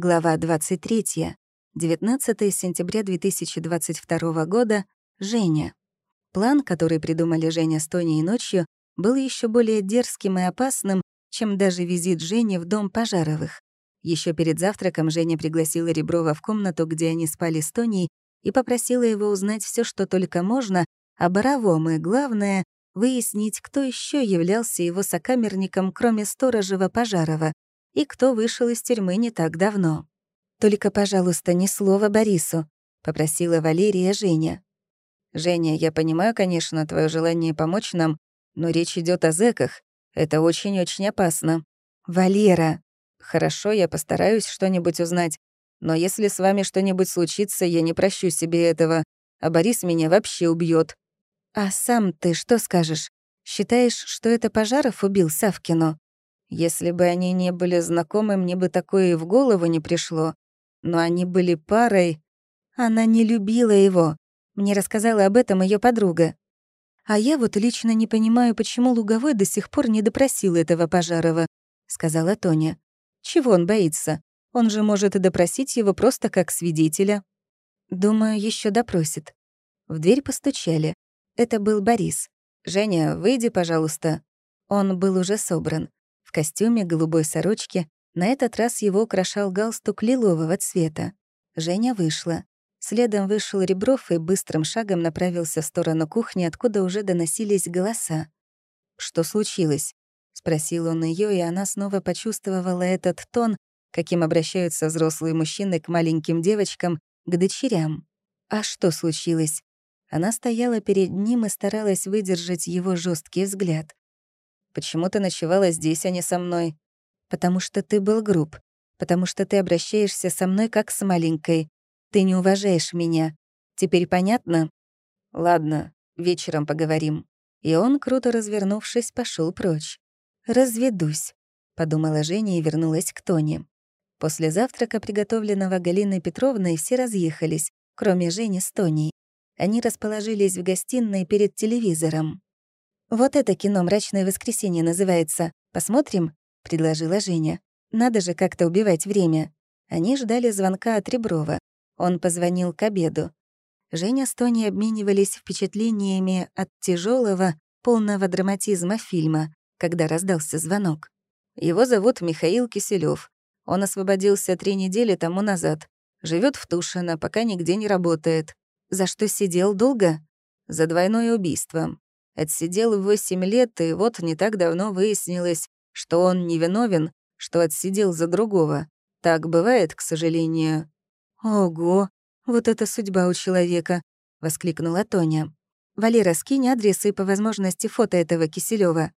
Глава 23. 19 сентября 2022 года. Женя. План, который придумали Женя с Тоней ночью, был еще более дерзким и опасным, чем даже визит Жени в дом Пожаровых. Еще перед завтраком Женя пригласила Реброва в комнату, где они спали с Тоней, и попросила его узнать все, что только можно, о Боровом, и, главное, выяснить, кто еще являлся его сокамерником, кроме сторожева Пожарова, и кто вышел из тюрьмы не так давно. «Только, пожалуйста, ни слова Борису», — попросила Валерия Женя. «Женя, я понимаю, конечно, твое желание помочь нам, но речь идет о зэках. Это очень-очень опасно». «Валера!» «Хорошо, я постараюсь что-нибудь узнать. Но если с вами что-нибудь случится, я не прощу себе этого, а Борис меня вообще убьет. «А сам ты что скажешь? Считаешь, что это Пожаров убил Савкину?» Если бы они не были знакомы, мне бы такое и в голову не пришло. Но они были парой. Она не любила его. Мне рассказала об этом ее подруга. А я вот лично не понимаю, почему Луговой до сих пор не допросил этого Пожарова, сказала Тоня. Чего он боится? Он же может и допросить его просто как свидетеля. Думаю, еще допросит. В дверь постучали. Это был Борис. «Женя, выйди, пожалуйста». Он был уже собран в костюме голубой сорочки, на этот раз его украшал галстук лилового цвета. Женя вышла. Следом вышел Ребров и быстрым шагом направился в сторону кухни, откуда уже доносились голоса. «Что случилось?» — спросил он ее, и она снова почувствовала этот тон, каким обращаются взрослые мужчины к маленьким девочкам, к дочерям. «А что случилось?» Она стояла перед ним и старалась выдержать его жесткий взгляд. Почему ты ночевала здесь, а не со мной? Потому что ты был груб. Потому что ты обращаешься со мной как с маленькой. Ты не уважаешь меня. Теперь понятно? Ладно, вечером поговорим. И он, круто развернувшись, пошел прочь. «Разведусь», — подумала Женя и вернулась к Тоне. После завтрака, приготовленного Галиной Петровной, все разъехались, кроме Жени с Тоней. Они расположились в гостиной перед телевизором. «Вот это кино «Мрачное воскресенье» называется. Посмотрим?» — предложила Женя. «Надо же как-то убивать время». Они ждали звонка от Реброва. Он позвонил к обеду. Женя с Тони обменивались впечатлениями от тяжелого, полного драматизма фильма, когда раздался звонок. Его зовут Михаил Киселев. Он освободился три недели тому назад. Живет в Тушино, пока нигде не работает. За что сидел долго? За двойное убийство. Отсидел восемь лет, и вот не так давно выяснилось, что он невиновен, что отсидел за другого. Так бывает, к сожалению. «Ого, вот это судьба у человека!» — воскликнула Тоня. «Валера, скинь адрес и по возможности фото этого Киселева.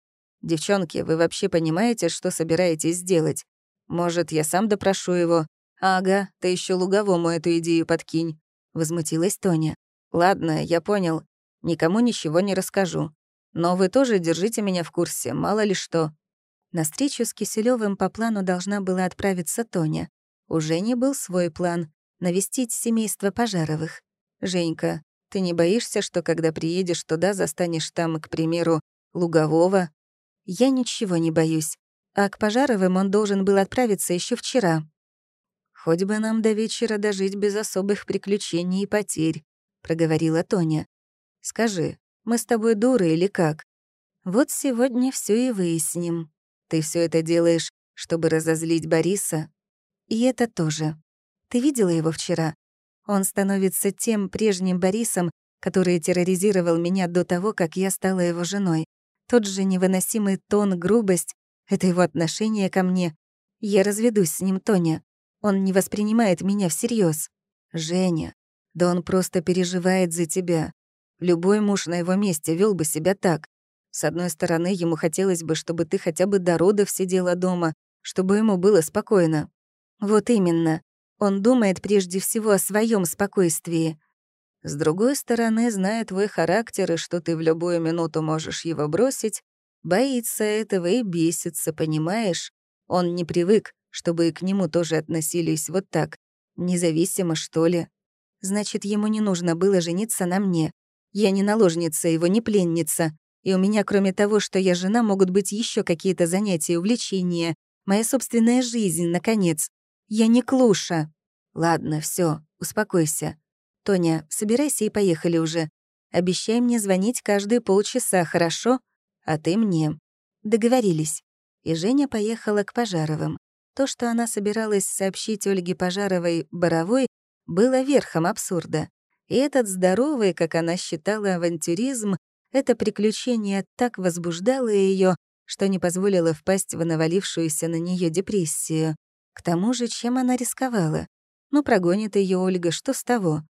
Девчонки, вы вообще понимаете, что собираетесь сделать? Может, я сам допрошу его? Ага, ты еще Луговому эту идею подкинь», — возмутилась Тоня. «Ладно, я понял. Никому ничего не расскажу. Но вы тоже держите меня в курсе, мало ли что». На встречу с Киселевым по плану должна была отправиться Тоня. У Жени был свой план — навестить семейство Пожаровых. «Женька, ты не боишься, что когда приедешь туда, застанешь там, к примеру, Лугового?» «Я ничего не боюсь. А к Пожаровым он должен был отправиться еще вчера». «Хоть бы нам до вечера дожить без особых приключений и потерь», — проговорила Тоня. Скажи, мы с тобой дуры или как? Вот сегодня все и выясним. Ты все это делаешь, чтобы разозлить Бориса? И это тоже. Ты видела его вчера? Он становится тем прежним Борисом, который терроризировал меня до того, как я стала его женой. Тот же невыносимый тон, грубость — это его отношение ко мне. Я разведусь с ним, Тоня. Он не воспринимает меня всерьез. Женя, да он просто переживает за тебя. Любой муж на его месте вел бы себя так. С одной стороны, ему хотелось бы, чтобы ты хотя бы до родов сидела дома, чтобы ему было спокойно. Вот именно. Он думает прежде всего о своем спокойствии. С другой стороны, зная твой характер и что ты в любую минуту можешь его бросить, боится этого и бесится, понимаешь? Он не привык, чтобы и к нему тоже относились вот так, независимо, что ли. Значит, ему не нужно было жениться на мне. Я не наложница его, не пленница. И у меня, кроме того, что я жена, могут быть еще какие-то занятия, увлечения. Моя собственная жизнь, наконец. Я не Клуша. Ладно, все, успокойся. Тоня, собирайся и поехали уже. Обещай мне звонить каждые полчаса, хорошо? А ты мне. Договорились. И Женя поехала к Пожаровым. То, что она собиралась сообщить Ольге Пожаровой Боровой, было верхом абсурда. И этот здоровый, как она считала, авантюризм, это приключение так возбуждало ее, что не позволило впасть в навалившуюся на нее депрессию. К тому же, чем она рисковала? Ну, прогонит ее Ольга, что с того?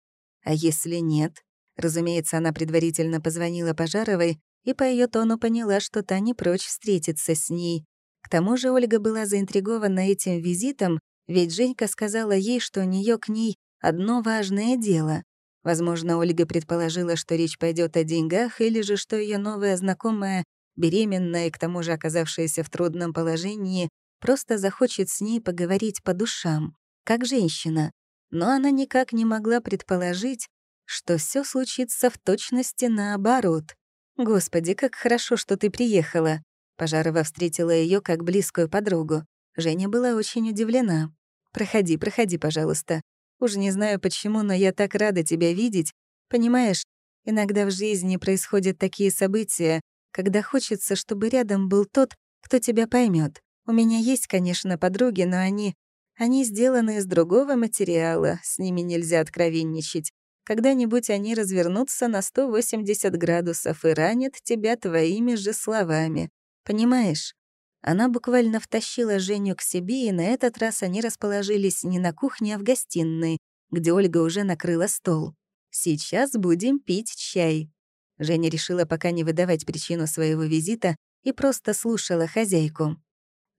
А если нет? Разумеется, она предварительно позвонила Пожаровой и по ее тону поняла, что та не прочь встретиться с ней. К тому же Ольга была заинтригована этим визитом, ведь Женька сказала ей, что у нее к ней одно важное дело. Возможно, Ольга предположила, что речь пойдет о деньгах, или же что ее новая знакомая, беременная и к тому же оказавшаяся в трудном положении, просто захочет с ней поговорить по душам, как женщина. Но она никак не могла предположить, что все случится в точности наоборот. «Господи, как хорошо, что ты приехала!» Пожарова встретила ее как близкую подругу. Женя была очень удивлена. «Проходи, проходи, пожалуйста. Уж не знаю почему, но я так рада тебя видеть. Понимаешь, иногда в жизни происходят такие события, когда хочется, чтобы рядом был тот, кто тебя поймет. У меня есть, конечно, подруги, но они... Они сделаны из другого материала, с ними нельзя откровенничать. Когда-нибудь они развернутся на 180 градусов и ранят тебя твоими же словами. Понимаешь? Она буквально втащила Женю к себе, и на этот раз они расположились не на кухне, а в гостиной, где Ольга уже накрыла стол. «Сейчас будем пить чай». Женя решила пока не выдавать причину своего визита и просто слушала хозяйку.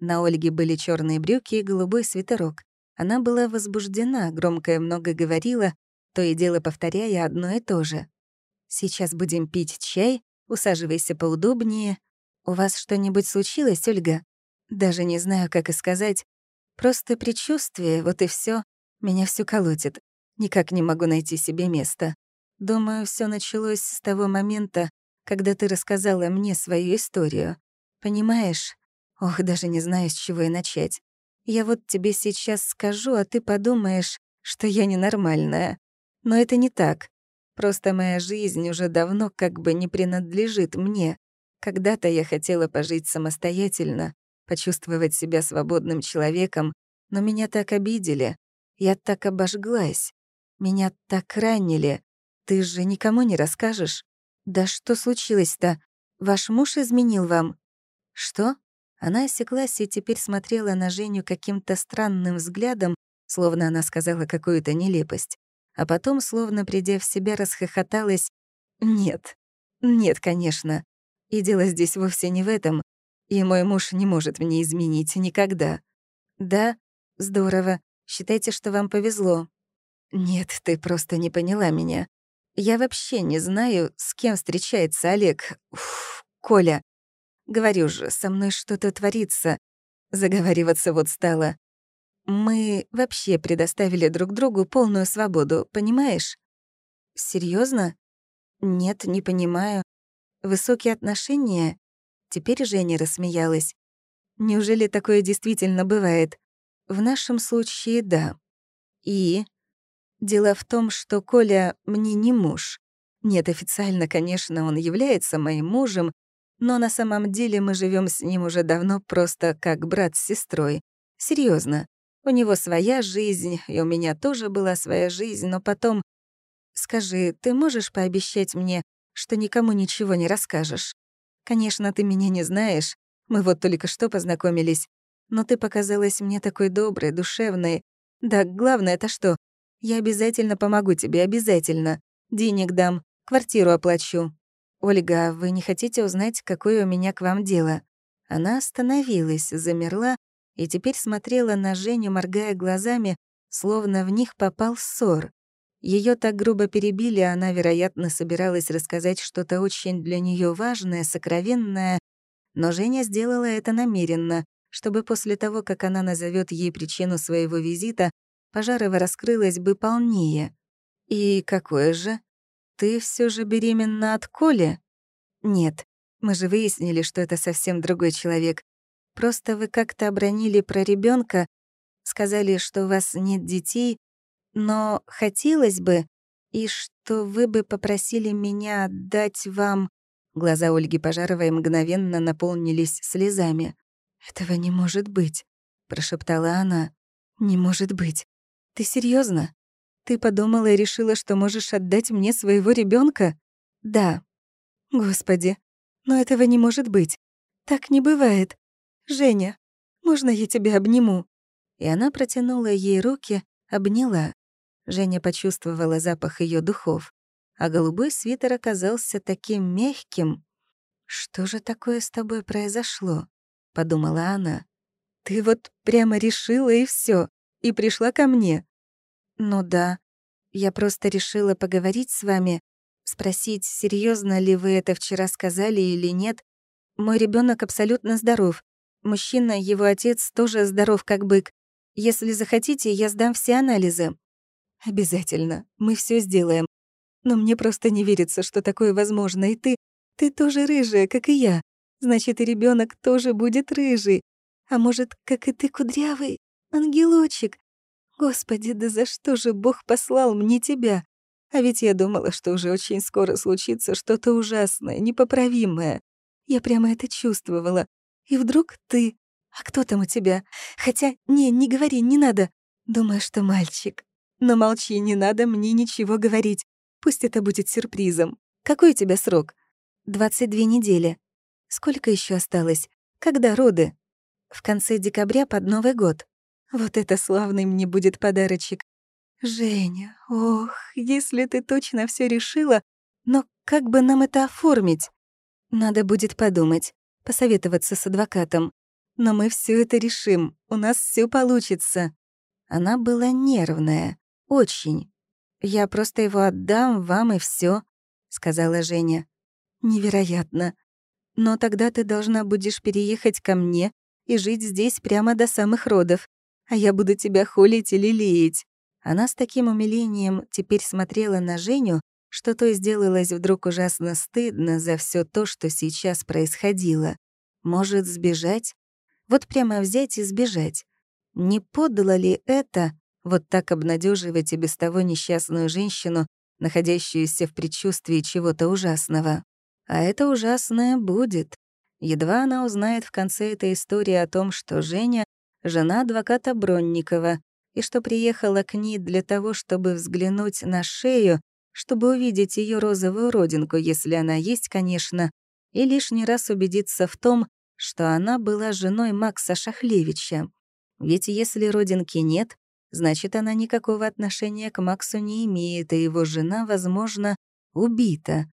На Ольге были черные брюки и голубой свитерок. Она была возбуждена, громко и много говорила, то и дело повторяя одно и то же. «Сейчас будем пить чай, усаживайся поудобнее, «У вас что-нибудь случилось, Ольга?» Даже не знаю, как и сказать. Просто предчувствие, вот и все. Меня все колотит. Никак не могу найти себе места. Думаю, все началось с того момента, когда ты рассказала мне свою историю. Понимаешь? Ох, даже не знаю, с чего и начать. Я вот тебе сейчас скажу, а ты подумаешь, что я ненормальная. Но это не так. Просто моя жизнь уже давно как бы не принадлежит мне. Когда-то я хотела пожить самостоятельно, почувствовать себя свободным человеком, но меня так обидели. Я так обожглась. Меня так ранили. Ты же никому не расскажешь? Да что случилось-то? Ваш муж изменил вам? Что? Она осеклась и теперь смотрела на Женю каким-то странным взглядом, словно она сказала какую-то нелепость. А потом, словно придя в себя, расхохоталась. «Нет, нет, конечно. И дело здесь вовсе не в этом, и мой муж не может мне изменить никогда. Да, здорово. Считайте, что вам повезло. Нет, ты просто не поняла меня. Я вообще не знаю, с кем встречается Олег. Уф, Коля. Говорю же, со мной что-то творится. Заговариваться вот стало. Мы вообще предоставили друг другу полную свободу, понимаешь? Серьезно? Нет, не понимаю. Высокие отношения? Теперь Женя рассмеялась. Неужели такое действительно бывает? В нашем случае — да. И? Дело в том, что Коля мне не муж. Нет, официально, конечно, он является моим мужем, но на самом деле мы живем с ним уже давно просто как брат с сестрой. Серьезно. У него своя жизнь, и у меня тоже была своя жизнь, но потом... Скажи, ты можешь пообещать мне, что никому ничего не расскажешь. Конечно, ты меня не знаешь, мы вот только что познакомились, но ты показалась мне такой доброй, душевной. Да, главное это что? Я обязательно помогу тебе, обязательно. Денег дам, квартиру оплачу. Ольга, а вы не хотите узнать, какое у меня к вам дело? Она остановилась, замерла и теперь смотрела на Женю, моргая глазами, словно в них попал ссор. Ее так грубо перебили, она, вероятно, собиралась рассказать что-то очень для нее важное, сокровенное, но Женя сделала это намеренно, чтобы после того, как она назовет ей причину своего визита, Пожарова раскрылась бы полнее. «И какое же? Ты все же беременна от Коли?» «Нет, мы же выяснили, что это совсем другой человек. Просто вы как-то обронили про ребенка. сказали, что у вас нет детей, но хотелось бы, и что вы бы попросили меня отдать вам...» Глаза Ольги Пожаровой мгновенно наполнились слезами. «Этого не может быть», — прошептала она. «Не может быть. Ты серьезно? Ты подумала и решила, что можешь отдать мне своего ребенка? «Да». «Господи, но этого не может быть. Так не бывает. Женя, можно я тебя обниму?» И она протянула ей руки, обняла. Женя почувствовала запах ее духов, а голубой свитер оказался таким мягким. «Что же такое с тобой произошло?» — подумала она. «Ты вот прямо решила и все, и пришла ко мне». «Ну да, я просто решила поговорить с вами, спросить, серьезно ли вы это вчера сказали или нет. Мой ребенок абсолютно здоров. Мужчина, его отец, тоже здоров как бык. Если захотите, я сдам все анализы. Обязательно. Мы все сделаем. Но мне просто не верится, что такое возможно. И ты, ты тоже рыжая, как и я. Значит, и ребенок тоже будет рыжий. А может, как и ты, кудрявый? Ангелочек. Господи, да за что же Бог послал мне тебя? А ведь я думала, что уже очень скоро случится что-то ужасное, непоправимое. Я прямо это чувствовала. И вдруг ты. А кто там у тебя? Хотя, не, не говори, не надо. Думаю, что мальчик. Но молчи, не надо мне ничего говорить. Пусть это будет сюрпризом. Какой у тебя срок? 22 недели. Сколько еще осталось? Когда роды? В конце декабря под Новый год. Вот это славный мне будет подарочек. Женя, ох, если ты точно все решила, но как бы нам это оформить? Надо будет подумать, посоветоваться с адвокатом. Но мы все это решим, у нас все получится. Она была нервная. Очень. Я просто его отдам вам и все, сказала Женя. Невероятно. Но тогда ты должна будешь переехать ко мне и жить здесь прямо до самых родов, а я буду тебя холить и лелеять. Она с таким умилением теперь смотрела на Женю, что то сделалось вдруг ужасно стыдно за все то, что сейчас происходило. Может, сбежать? Вот прямо взять и сбежать. Не подло ли это вот так обнадеживать и без того несчастную женщину, находящуюся в предчувствии чего-то ужасного. А это ужасное будет. Едва она узнает в конце этой истории о том, что Женя — жена адвоката Бронникова, и что приехала к ней для того, чтобы взглянуть на шею, чтобы увидеть ее розовую родинку, если она есть, конечно, и лишний раз убедиться в том, что она была женой Макса Шахлевича. Ведь если родинки нет, значит, она никакого отношения к Максу не имеет, и его жена, возможно, убита.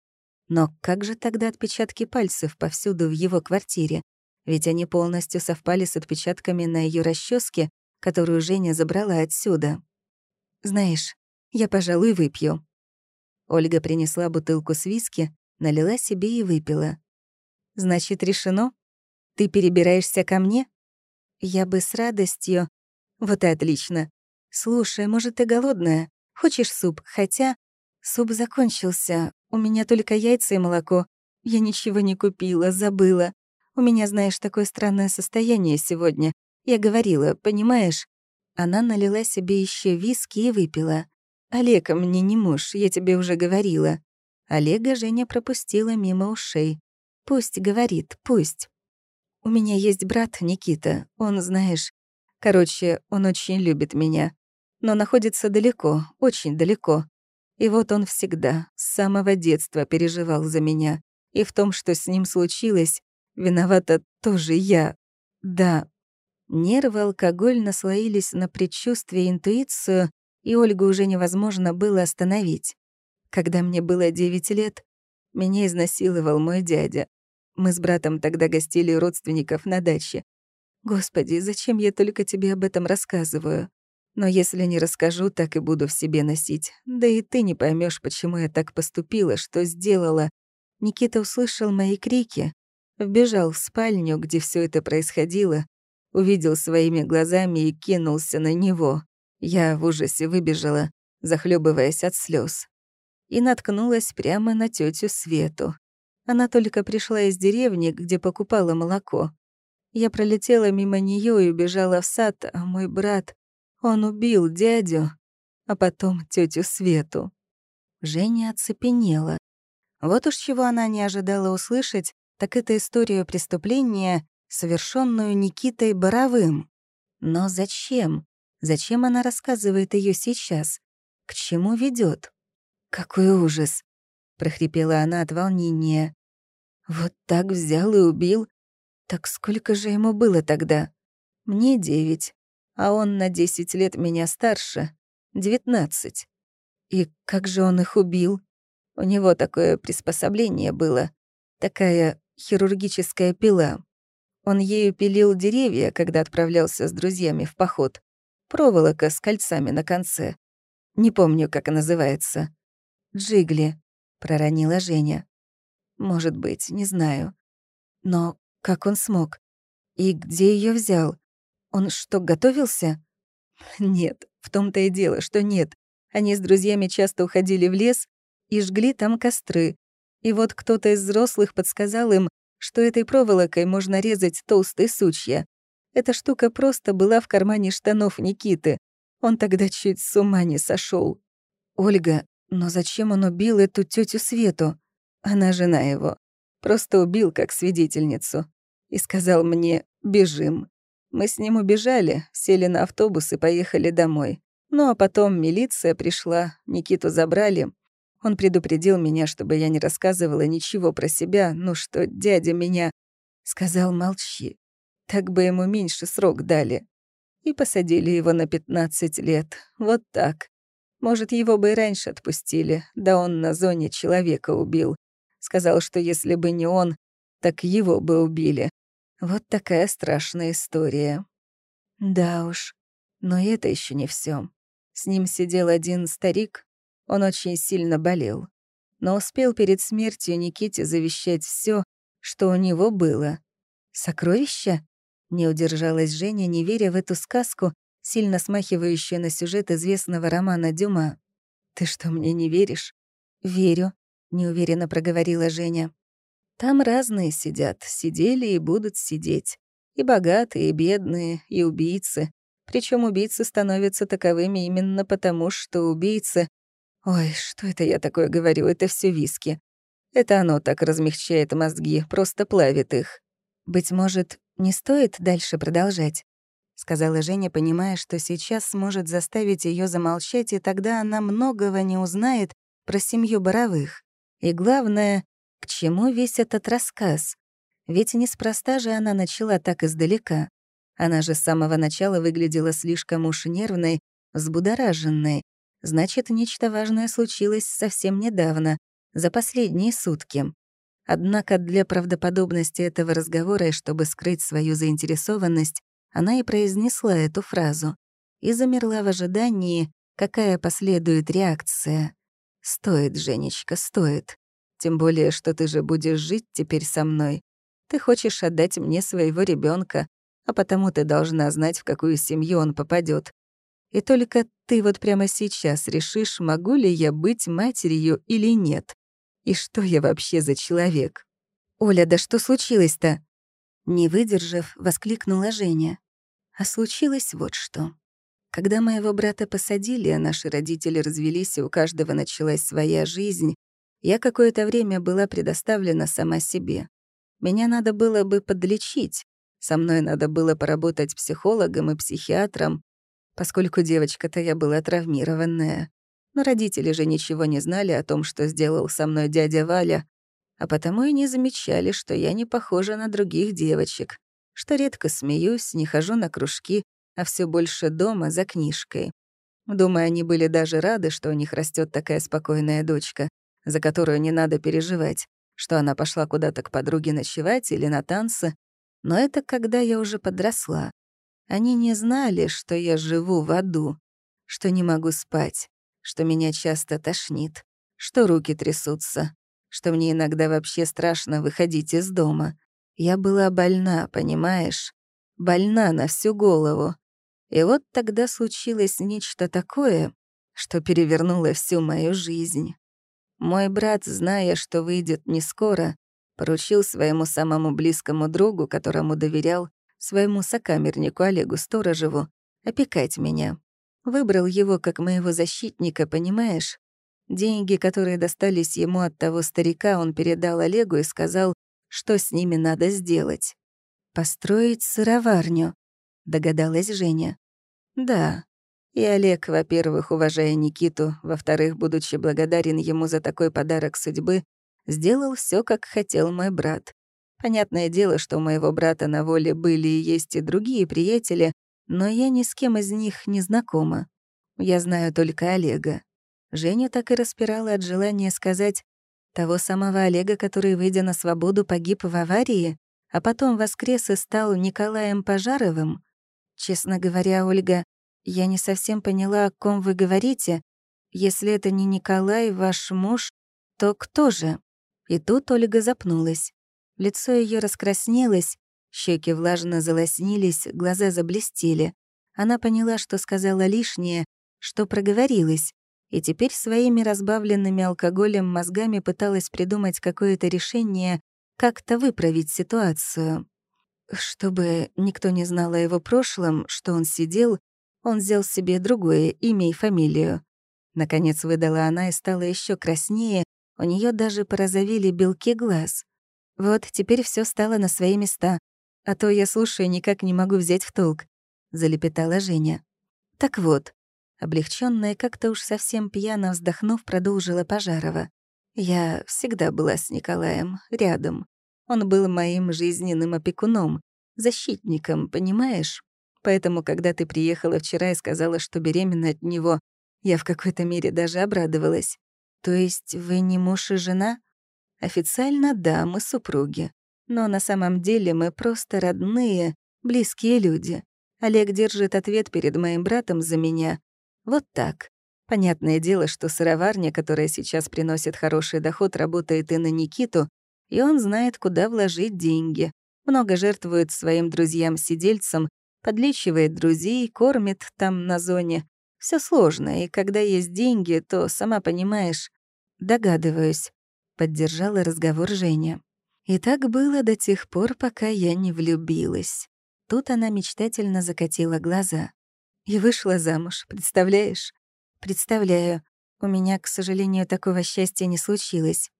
Но как же тогда отпечатки пальцев повсюду в его квартире? Ведь они полностью совпали с отпечатками на ее расческе, которую Женя забрала отсюда. «Знаешь, я, пожалуй, выпью». Ольга принесла бутылку с виски, налила себе и выпила. «Значит, решено? Ты перебираешься ко мне?» «Я бы с радостью...» «Вот и отлично. «Слушай, может, ты голодная? Хочешь суп? Хотя...» «Суп закончился. У меня только яйца и молоко. Я ничего не купила, забыла. У меня, знаешь, такое странное состояние сегодня. Я говорила, понимаешь?» Она налила себе еще виски и выпила. «Олег мне не муж, я тебе уже говорила». Олега Женя пропустила мимо ушей. «Пусть говорит, пусть». «У меня есть брат Никита, он, знаешь... Короче, он очень любит меня но находится далеко, очень далеко. И вот он всегда, с самого детства переживал за меня. И в том, что с ним случилось, виновата тоже я. Да. Нервы, алкоголь наслоились на предчувствие и интуицию, и Ольгу уже невозможно было остановить. Когда мне было 9 лет, меня изнасиловал мой дядя. Мы с братом тогда гостили родственников на даче. Господи, зачем я только тебе об этом рассказываю? Но если не расскажу, так и буду в себе носить. Да и ты не поймешь, почему я так поступила, что сделала. Никита услышал мои крики, вбежал в спальню, где все это происходило, увидел своими глазами и кинулся на него. Я в ужасе выбежала, захлебываясь от слез, и наткнулась прямо на тетю Свету. Она только пришла из деревни, где покупала молоко. Я пролетела мимо нее и убежала в сад, а мой брат Он убил дядю, а потом тетю Свету. Женя оцепенела. Вот уж чего она не ожидала услышать, так это историю преступления, совершенную Никитой Боровым. Но зачем? Зачем она рассказывает ее сейчас? К чему ведет? Какой ужас! прохрипела она от волнения. Вот так взял и убил. Так сколько же ему было тогда? Мне девять, а он на десять лет меня старше, девятнадцать. И как же он их убил? У него такое приспособление было, такая хирургическая пила. Он ею пилил деревья, когда отправлялся с друзьями в поход. Проволока с кольцами на конце. Не помню, как она называется. «Джигли», — проронила Женя. «Может быть, не знаю. Но как он смог? И где ее взял? Он что, готовился?» «Нет, в том-то и дело, что нет. Они с друзьями часто уходили в лес и жгли там костры. И вот кто-то из взрослых подсказал им, что этой проволокой можно резать толстые сучья. Эта штука просто была в кармане штанов Никиты. Он тогда чуть с ума не сошел. Ольга, но зачем он убил эту тетю Свету? Она жена его. Просто убил как свидетельницу. И сказал мне «бежим». Мы с ним убежали, сели на автобус и поехали домой. Ну а потом милиция пришла, Никиту забрали, он предупредил меня, чтобы я не рассказывала ничего про себя, ну что дядя меня... Сказал, молчи. Так бы ему меньше срок дали. И посадили его на 15 лет. Вот так. Может, его бы и раньше отпустили, да он на зоне человека убил. Сказал, что если бы не он, так его бы убили. Вот такая страшная история. Да уж, но это еще не все. С ним сидел один старик, он очень сильно болел, но успел перед смертью Никите завещать все, что у него было. «Сокровища?» — не удержалась Женя, не веря в эту сказку, сильно смахивающую на сюжет известного романа Дюма. «Ты что, мне не веришь?» «Верю», — неуверенно проговорила Женя. «Там разные сидят, сидели и будут сидеть. И богатые, и бедные, и убийцы. Причем убийцы становятся таковыми именно потому, что убийцы Ой, что это я такое говорю? Это все виски. Это оно так размягчает мозги, просто плавит их. Быть может, не стоит дальше продолжать? сказала Женя, понимая, что сейчас сможет заставить ее замолчать, и тогда она многого не узнает про семью Боровых. И главное, к чему весь этот рассказ? Ведь неспроста же она начала так издалека. Она же с самого начала выглядела слишком уж нервной, взбудораженной, Значит, нечто важное случилось совсем недавно, за последние сутки. Однако для правдоподобности этого разговора и чтобы скрыть свою заинтересованность, она и произнесла эту фразу и замерла в ожидании, какая последует реакция. «Стоит, Женечка, стоит. Тем более, что ты же будешь жить теперь со мной. Ты хочешь отдать мне своего ребенка, а потому ты должна знать, в какую семью он попадет. И только ты вот прямо сейчас решишь, могу ли я быть матерью или нет. И что я вообще за человек? Оля, да что случилось-то? Не выдержав, воскликнула Женя. А случилось вот что. Когда моего брата посадили, а наши родители развелись, и у каждого началась своя жизнь, я какое-то время была предоставлена сама себе. Меня надо было бы подлечить. Со мной надо было поработать психологом и психиатром, поскольку девочка-то я была травмированная. Но родители же ничего не знали о том, что сделал со мной дядя Валя, а потому и не замечали, что я не похожа на других девочек, что редко смеюсь, не хожу на кружки, а все больше дома за книжкой. Думаю, они были даже рады, что у них растет такая спокойная дочка, за которую не надо переживать, что она пошла куда-то к подруге ночевать или на танцы. Но это когда я уже подросла. Они не знали, что я живу в аду, что не могу спать, что меня часто тошнит, что руки трясутся, что мне иногда вообще страшно выходить из дома. Я была больна, понимаешь? Больна на всю голову. И вот тогда случилось нечто такое, что перевернуло всю мою жизнь. Мой брат, зная, что выйдет не скоро, поручил своему самому близкому другу, которому доверял, своему сокамернику Олегу Сторожеву опекать меня, Выбрал его как моего защитника, понимаешь? Деньги, которые достались ему от того старика, он передал Олегу и сказал, что с ними надо сделать. «Построить сыроварню», — догадалась Женя. «Да. И Олег, во-первых, уважая Никиту, во-вторых, будучи благодарен ему за такой подарок судьбы, сделал все, как хотел мой брат. Понятное дело, что у моего брата на воле были и есть и другие приятели, но я ни с кем из них не знакома. Я знаю только Олега. Женя так и распирала от желания сказать того самого Олега, который, выйдя на свободу, погиб в аварии, а потом воскрес и стал Николаем Пожаровым. Честно говоря, Ольга, я не совсем поняла, о ком вы говорите. Если это не Николай, ваш муж, то кто же? И тут Ольга запнулась. Лицо ее раскраснелось, щеки влажно залоснились, глаза заблестели. Она поняла, что сказала лишнее, что проговорилась, и теперь своими разбавленными алкоголем мозгами пыталась придумать какое-то решение, как-то выправить ситуацию. Чтобы никто не знал о его прошлом, что он сидел, он взял себе другое имя и фамилию. Наконец выдала она и стала еще краснее, у нее даже порозовели белки глаз. Вот теперь все стало на свои места. А то я слушаю, никак не могу взять в толк», — залепетала Женя. «Так вот», — облегчённая, как-то уж совсем пьяно вздохнув, продолжила Пожарова. «Я всегда была с Николаем, рядом. Он был моим жизненным опекуном, защитником, понимаешь? Поэтому, когда ты приехала вчера и сказала, что беременна от него, я в какой-то мере даже обрадовалась. То есть вы не муж и жена?» Официально, да, мы супруги. Но на самом деле мы просто родные, близкие люди. Олег держит ответ перед моим братом за меня. Вот так. Понятное дело, что сыроварня, которая сейчас приносит хороший доход, работает и на Никиту, и он знает, куда вложить деньги. Много жертвует своим друзьям-сидельцам, подлечивает друзей, кормит там на зоне. Все сложно, и когда есть деньги, то, сама понимаешь, догадываюсь поддержала разговор Женя. И так было до тех пор, пока я не влюбилась. Тут она мечтательно закатила глаза. И вышла замуж, представляешь? Представляю. У меня, к сожалению, такого счастья не случилось.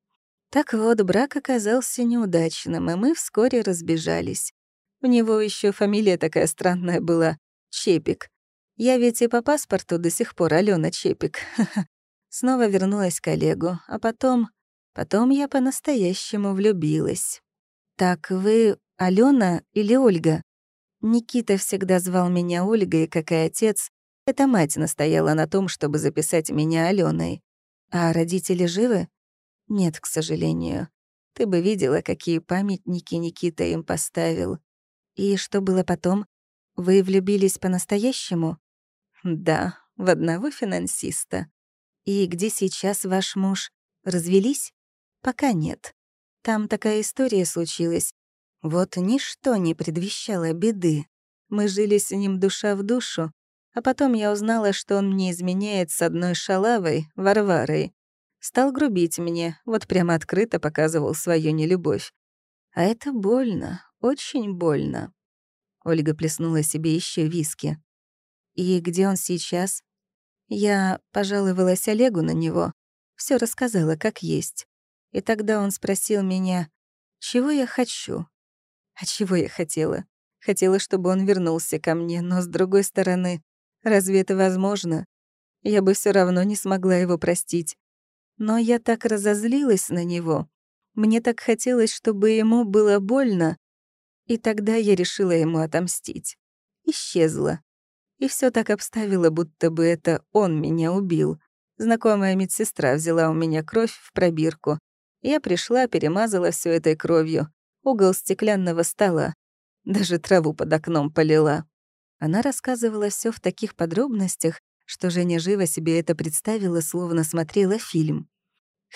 Так вот, брак оказался неудачным, и мы вскоре разбежались. У него еще фамилия такая странная была — Чепик. Я ведь и по паспорту до сих пор Алена Чепик. Снова вернулась к Олегу, а потом Потом я по-настоящему влюбилась. «Так вы Алена или Ольга?» Никита всегда звал меня Ольгой, как и отец. Эта мать настояла на том, чтобы записать меня Аленой. А родители живы? Нет, к сожалению. Ты бы видела, какие памятники Никита им поставил. И что было потом? Вы влюбились по-настоящему? Да, в одного финансиста. И где сейчас ваш муж? Развелись? Пока нет. Там такая история случилась. Вот ничто не предвещало беды. Мы жили с ним душа в душу, а потом я узнала, что он мне изменяет с одной шалавой, Варварой. Стал грубить мне, вот прямо открыто показывал свою нелюбовь. А это больно, очень больно. Ольга плеснула себе еще виски. «И где он сейчас?» Я пожаловалась Олегу на него, все рассказала как есть. И тогда он спросил меня, чего я хочу. А чего я хотела? Хотела, чтобы он вернулся ко мне, но с другой стороны, разве это возможно? Я бы все равно не смогла его простить. Но я так разозлилась на него. Мне так хотелось, чтобы ему было больно. И тогда я решила ему отомстить. Исчезла. И все так обставила, будто бы это он меня убил. Знакомая медсестра взяла у меня кровь в пробирку, я пришла, перемазала все этой кровью. Угол стеклянного стола. Даже траву под окном полила. Она рассказывала все в таких подробностях, что Женя живо себе это представила, словно смотрела фильм.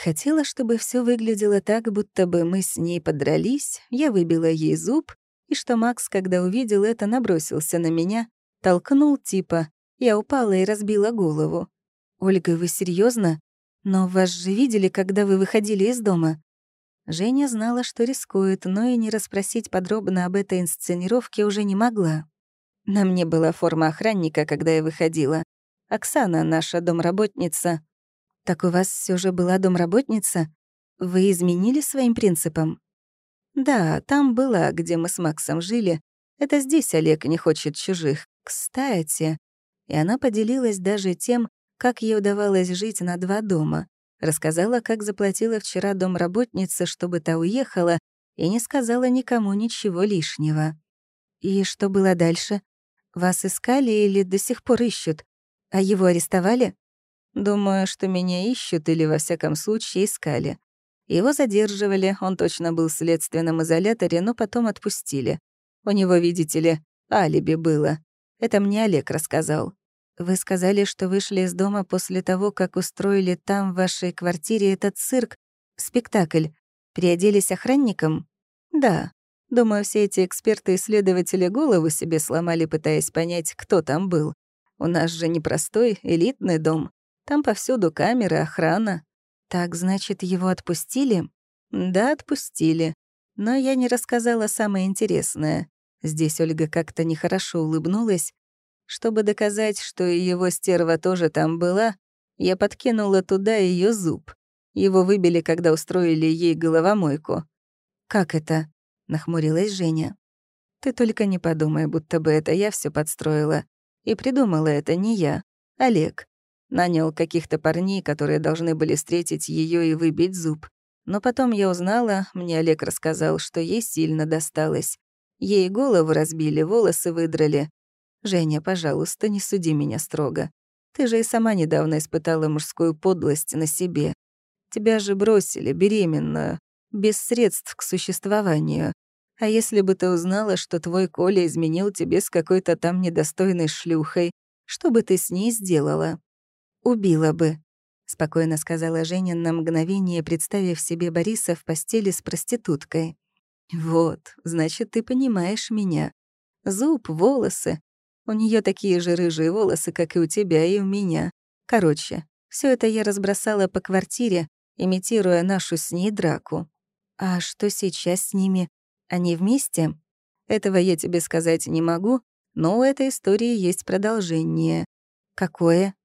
Хотела, чтобы все выглядело так, будто бы мы с ней подрались, я выбила ей зуб, и что Макс, когда увидел это, набросился на меня, толкнул типа. Я упала и разбила голову. «Ольга, вы серьезно? «Но вас же видели, когда вы выходили из дома?» Женя знала, что рискует, но и не расспросить подробно об этой инсценировке уже не могла. На мне была форма охранника, когда я выходила. Оксана, наша домработница. Так у вас все же была домработница? Вы изменили своим принципам? Да, там была, где мы с Максом жили. Это здесь Олег не хочет чужих. Кстати, и она поделилась даже тем, как ей удавалось жить на два дома. Рассказала, как заплатила вчера домработница, чтобы та уехала, и не сказала никому ничего лишнего. И что было дальше? Вас искали или до сих пор ищут? А его арестовали? Думаю, что меня ищут или, во всяком случае, искали. Его задерживали, он точно был в следственном изоляторе, но потом отпустили. У него, видите ли, алиби было. Это мне Олег рассказал. Вы сказали, что вышли из дома после того, как устроили там, в вашей квартире, этот цирк, спектакль. Приоделись охранником? Да. Думаю, все эти эксперты-исследователи голову себе сломали, пытаясь понять, кто там был. У нас же непростой, элитный дом. Там повсюду камеры, охрана. Так, значит, его отпустили? Да, отпустили. Но я не рассказала самое интересное. Здесь Ольга как-то нехорошо улыбнулась. Чтобы доказать, что его стерва тоже там была, я подкинула туда ее зуб. Его выбили, когда устроили ей головомойку. «Как это?» — нахмурилась Женя. «Ты только не подумай, будто бы это я все подстроила. И придумала это не я, Олег. Нанял каких-то парней, которые должны были встретить ее и выбить зуб. Но потом я узнала, мне Олег рассказал, что ей сильно досталось. Ей голову разбили, волосы выдрали. Женя, пожалуйста, не суди меня строго. Ты же и сама недавно испытала мужскую подлость на себе. Тебя же бросили, беременную, без средств к существованию. А если бы ты узнала, что твой Коля изменил тебе с какой-то там недостойной шлюхой, что бы ты с ней сделала? Убила бы, — спокойно сказала Женя на мгновение, представив себе Бориса в постели с проституткой. «Вот, значит, ты понимаешь меня. Зуб, волосы. У нее такие же рыжие волосы, как и у тебя и у меня. Короче, все это я разбросала по квартире, имитируя нашу с ней драку. А что сейчас с ними? Они вместе? Этого я тебе сказать не могу, но у этой истории есть продолжение. Какое?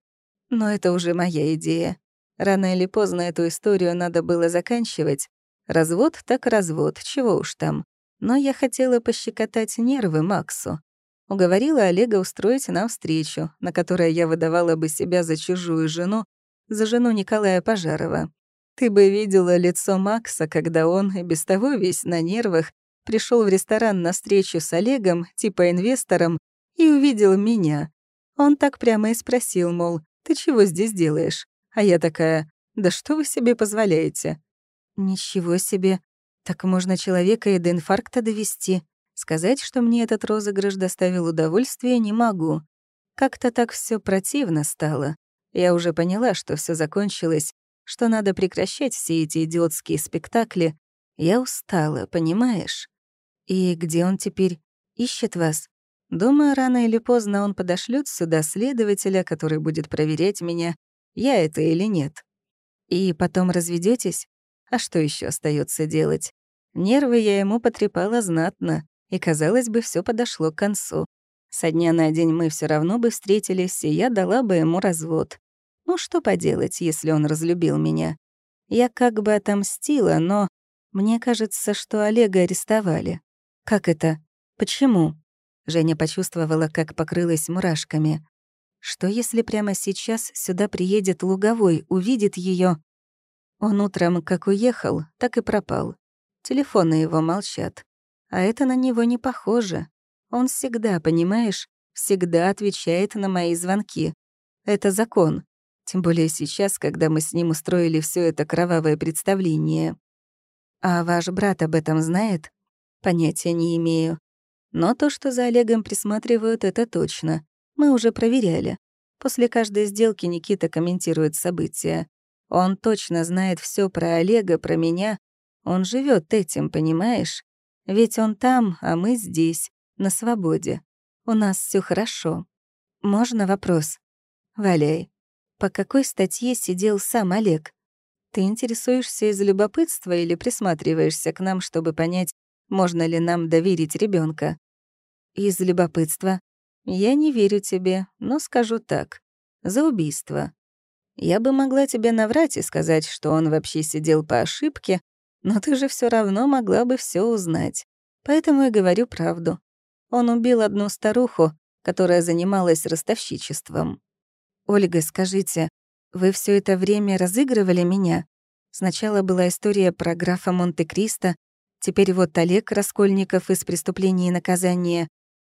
Но это уже моя идея. Рано или поздно эту историю надо было заканчивать, Развод так развод, чего уж там. Но я хотела пощекотать нервы Максу. Уговорила Олега устроить нам встречу, на которой я выдавала бы себя за чужую жену, за жену Николая Пожарова. Ты бы видела лицо Макса, когда он, и без того весь на нервах, пришел в ресторан на встречу с Олегом, типа инвестором, и увидел меня. Он так прямо и спросил, мол, «Ты чего здесь делаешь?» А я такая, «Да что вы себе позволяете? Ничего себе. Так можно человека и до инфаркта довести. Сказать, что мне этот розыгрыш доставил удовольствие, не могу. Как-то так все противно стало. Я уже поняла, что все закончилось, что надо прекращать все эти идиотские спектакли. Я устала, понимаешь? И где он теперь? Ищет вас? Думаю, рано или поздно он подошлет сюда следователя, который будет проверять меня, я это или нет. И потом разведетесь? А что еще остается делать? Нервы я ему потрепала знатно, и, казалось бы, все подошло к концу. Со дня на день мы все равно бы встретились, и я дала бы ему развод. Ну что поделать, если он разлюбил меня? Я как бы отомстила, но мне кажется, что Олега арестовали. Как это? Почему? Женя почувствовала, как покрылась мурашками. Что если прямо сейчас сюда приедет Луговой, увидит ее он утром как уехал, так и пропал. Телефоны его молчат. А это на него не похоже. Он всегда, понимаешь, всегда отвечает на мои звонки. Это закон. Тем более сейчас, когда мы с ним устроили все это кровавое представление. А ваш брат об этом знает? Понятия не имею. Но то, что за Олегом присматривают, это точно. Мы уже проверяли. После каждой сделки Никита комментирует события. Он точно знает все про Олега, про меня. Он живет этим, понимаешь? Ведь он там, а мы здесь, на свободе. У нас все хорошо. Можно вопрос? Валяй. По какой статье сидел сам Олег? Ты интересуешься из любопытства или присматриваешься к нам, чтобы понять, можно ли нам доверить ребенка? Из любопытства. Я не верю тебе, но скажу так. За убийство. Я бы могла тебе наврать и сказать, что он вообще сидел по ошибке, но ты же все равно могла бы все узнать. Поэтому и говорю правду. Он убил одну старуху, которая занималась ростовщичеством. Ольга, скажите, вы все это время разыгрывали меня? Сначала была история про графа Монте-Кристо, теперь вот Олег Раскольников из «Преступления и наказания».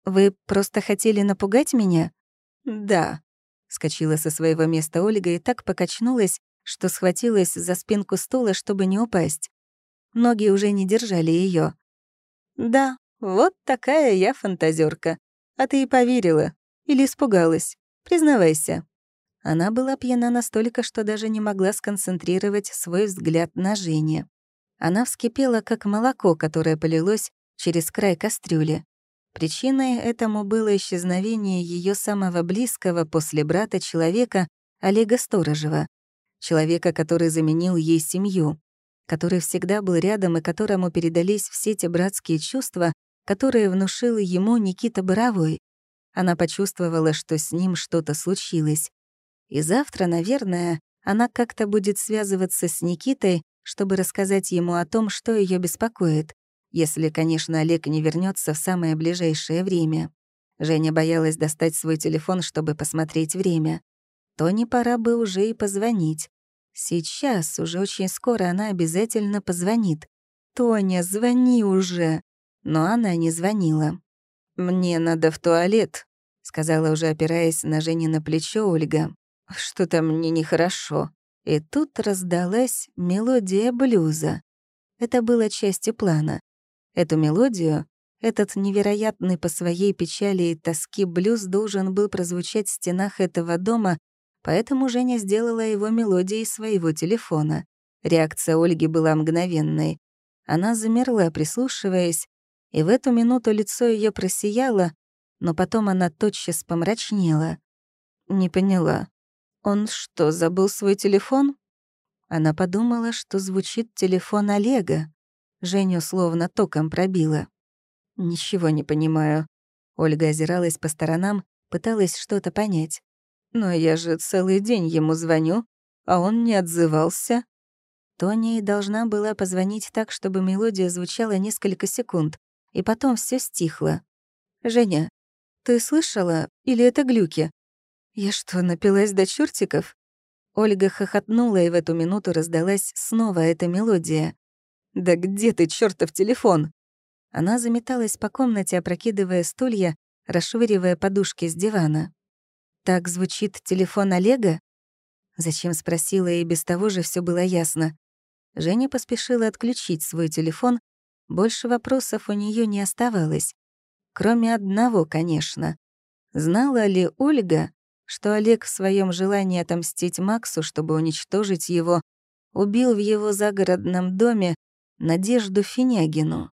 Вы просто хотели напугать меня? Да. Скочила со своего места Ольга и так покачнулась, что схватилась за спинку стула, чтобы не упасть. Ноги уже не держали ее. «Да, вот такая я фантазерка. А ты и поверила. Или испугалась. Признавайся». Она была пьяна настолько, что даже не могла сконцентрировать свой взгляд на Жене. Она вскипела, как молоко, которое полилось через край кастрюли. Причиной этому было исчезновение ее самого близкого после брата человека Олега Сторожева, человека, который заменил ей семью который всегда был рядом и которому передались все те братские чувства, которые внушил ему Никита Боровой. Она почувствовала, что с ним что-то случилось. И завтра, наверное, она как-то будет связываться с Никитой, чтобы рассказать ему о том, что ее беспокоит, если, конечно, Олег не вернется в самое ближайшее время. Женя боялась достать свой телефон, чтобы посмотреть время. То не пора бы уже и позвонить. Сейчас, уже очень скоро она обязательно позвонит. «Тоня, звони уже!» Но она не звонила. «Мне надо в туалет», — сказала уже опираясь на Жене на плечо Ольга. «Что-то мне нехорошо». И тут раздалась мелодия блюза. Это было частью плана. Эту мелодию, этот невероятный по своей печали и тоски блюз должен был прозвучать в стенах этого дома Поэтому Женя сделала его мелодией своего телефона. Реакция Ольги была мгновенной. Она замерла, прислушиваясь, и в эту минуту лицо ее просияло, но потом она тотчас помрачнела. Не поняла. Он что, забыл свой телефон? Она подумала, что звучит телефон Олега. Женю словно током пробила. «Ничего не понимаю». Ольга озиралась по сторонам, пыталась что-то понять. Но я же целый день ему звоню, а он не отзывался. Тони и должна была позвонить так, чтобы мелодия звучала несколько секунд, и потом все стихло. «Женя, ты слышала? Или это глюки? Я что, напилась до чертиков?» Ольга хохотнула, и в эту минуту раздалась снова эта мелодия. «Да где ты, чертов телефон?» Она заметалась по комнате, опрокидывая стулья, расшвыривая подушки с дивана. Так звучит телефон Олега? Зачем спросила, и без того же все было ясно. Женя поспешила отключить свой телефон. Больше вопросов у нее не оставалось. Кроме одного, конечно. Знала ли Ольга, что Олег в своем желании отомстить Максу, чтобы уничтожить его, убил в его загородном доме Надежду Финягину?